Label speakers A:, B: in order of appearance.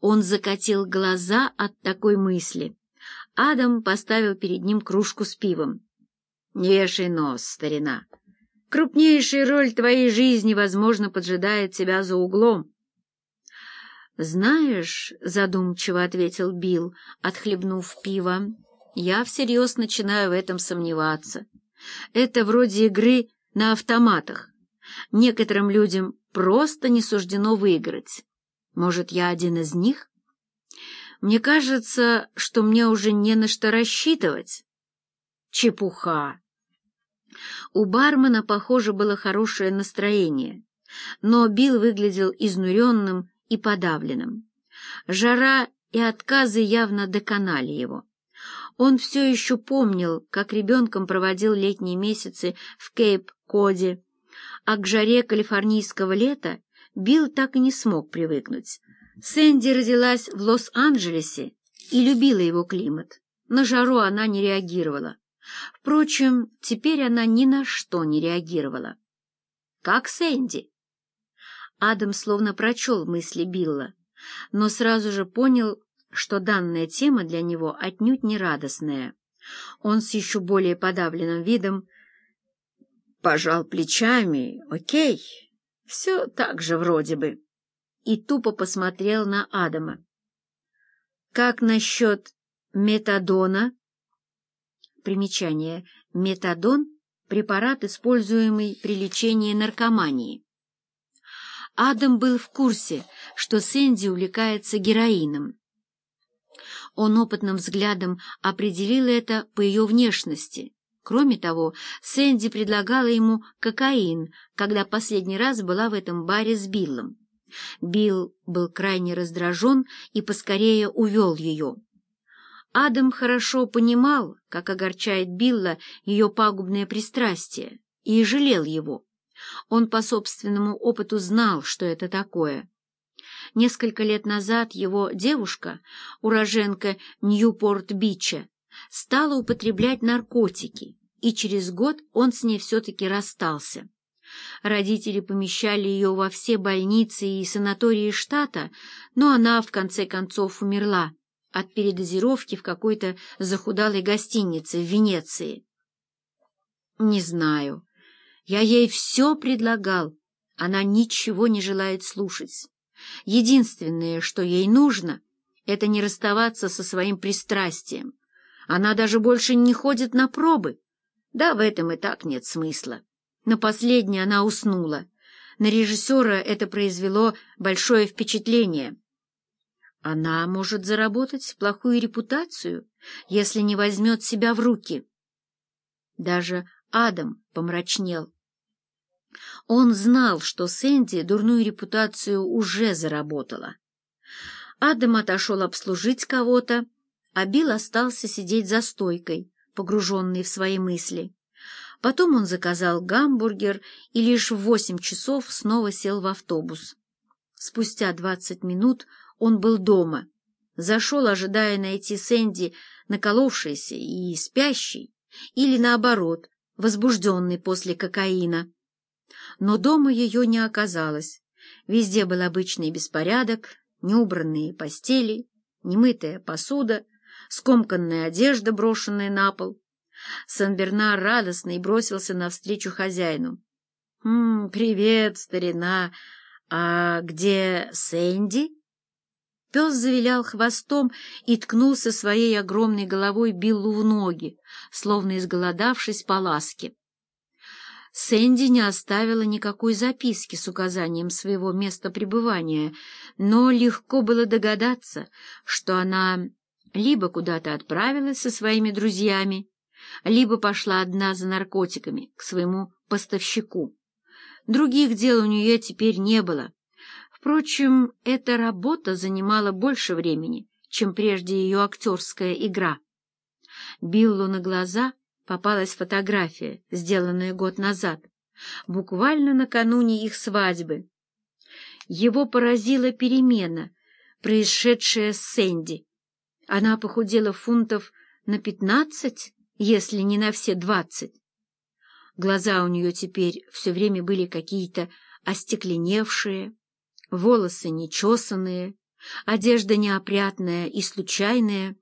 A: Он закатил глаза от такой мысли. Адам поставил перед ним кружку с пивом. «Не вешай нос, старина. Крупнейшая роль твоей жизни, возможно, поджидает тебя за углом». «Знаешь, — задумчиво ответил Билл, отхлебнув пиво, — я всерьез начинаю в этом сомневаться. Это вроде игры на автоматах. Некоторым людям просто не суждено выиграть. Может, я один из них? Мне кажется, что мне уже не на что рассчитывать. Чепуха. У бармена, похоже, было хорошее настроение, но Билл выглядел изнуренным и подавленным. Жара и отказы явно доконали его. Он все еще помнил, как ребенком проводил летние месяцы в Кейп-Коде, а к жаре калифорнийского лета Билл так и не смог привыкнуть. Сэнди родилась в Лос-Анджелесе и любила его климат. На жару она не реагировала. Впрочем, теперь она ни на что не реагировала. Как Сэнди? Адам словно прочел мысли Билла, но сразу же понял, что данная тема для него отнюдь не радостная. Он с еще более подавленным видом пожал плечами. «Окей, все так же вроде бы» и тупо посмотрел на Адама. «Как насчет метадона?» Примечание. Метадон – препарат, используемый при лечении наркомании. Адам был в курсе, что Сэнди увлекается героином. Он опытным взглядом определил это по ее внешности. Кроме того, Сэнди предлагала ему кокаин, когда последний раз была в этом баре с Биллом. Билл был крайне раздражен и поскорее увел ее. Адам хорошо понимал, как огорчает Билла ее пагубное пристрастие, и жалел его. Он по собственному опыту знал, что это такое. Несколько лет назад его девушка, уроженка Ньюпорт-Бича, стала употреблять наркотики, и через год он с ней все-таки расстался. Родители помещали ее во все больницы и санатории штата, но она, в конце концов, умерла от передозировки в какой-то захудалой гостинице в Венеции. Не знаю. Я ей все предлагал. Она ничего не желает слушать. Единственное, что ей нужно, это не расставаться со своим пристрастием. Она даже больше не ходит на пробы. Да, в этом и так нет смысла. На последней она уснула. На режиссера это произвело большое впечатление. Она может заработать плохую репутацию, если не возьмет себя в руки. Даже Адам помрачнел. Он знал, что Сэнди дурную репутацию уже заработала. Адам отошел обслужить кого-то, а Билл остался сидеть за стойкой, погруженный в свои мысли. Потом он заказал гамбургер и лишь в восемь часов снова сел в автобус. Спустя двадцать минут он был дома. Зашел, ожидая найти Сэнди, наколовшейся и спящей, или, наоборот, возбужденной после кокаина. Но дома ее не оказалось. Везде был обычный беспорядок, неубранные постели, немытая посуда, скомканная одежда, брошенная на пол, Сан-Бернар радостный бросился навстречу хозяину. «М -м, «Привет, старина! А где Сэнди?» Пес завилял хвостом и ткнулся своей огромной головой Биллу в ноги, словно изголодавшись по ласке. Сэнди не оставила никакой записки с указанием своего места пребывания, но легко было догадаться, что она либо куда-то отправилась со своими друзьями, либо пошла одна за наркотиками к своему поставщику. Других дел у нее теперь не было. Впрочем, эта работа занимала больше времени, чем прежде ее актерская игра. Биллу на глаза попалась фотография, сделанная год назад, буквально накануне их свадьбы. Его поразила перемена, происшедшая с Сэнди. Она похудела фунтов на пятнадцать, если не на все двадцать. Глаза у нее теперь все время были какие-то остекленевшие, волосы нечесанные, Одежда неопрятная и случайная,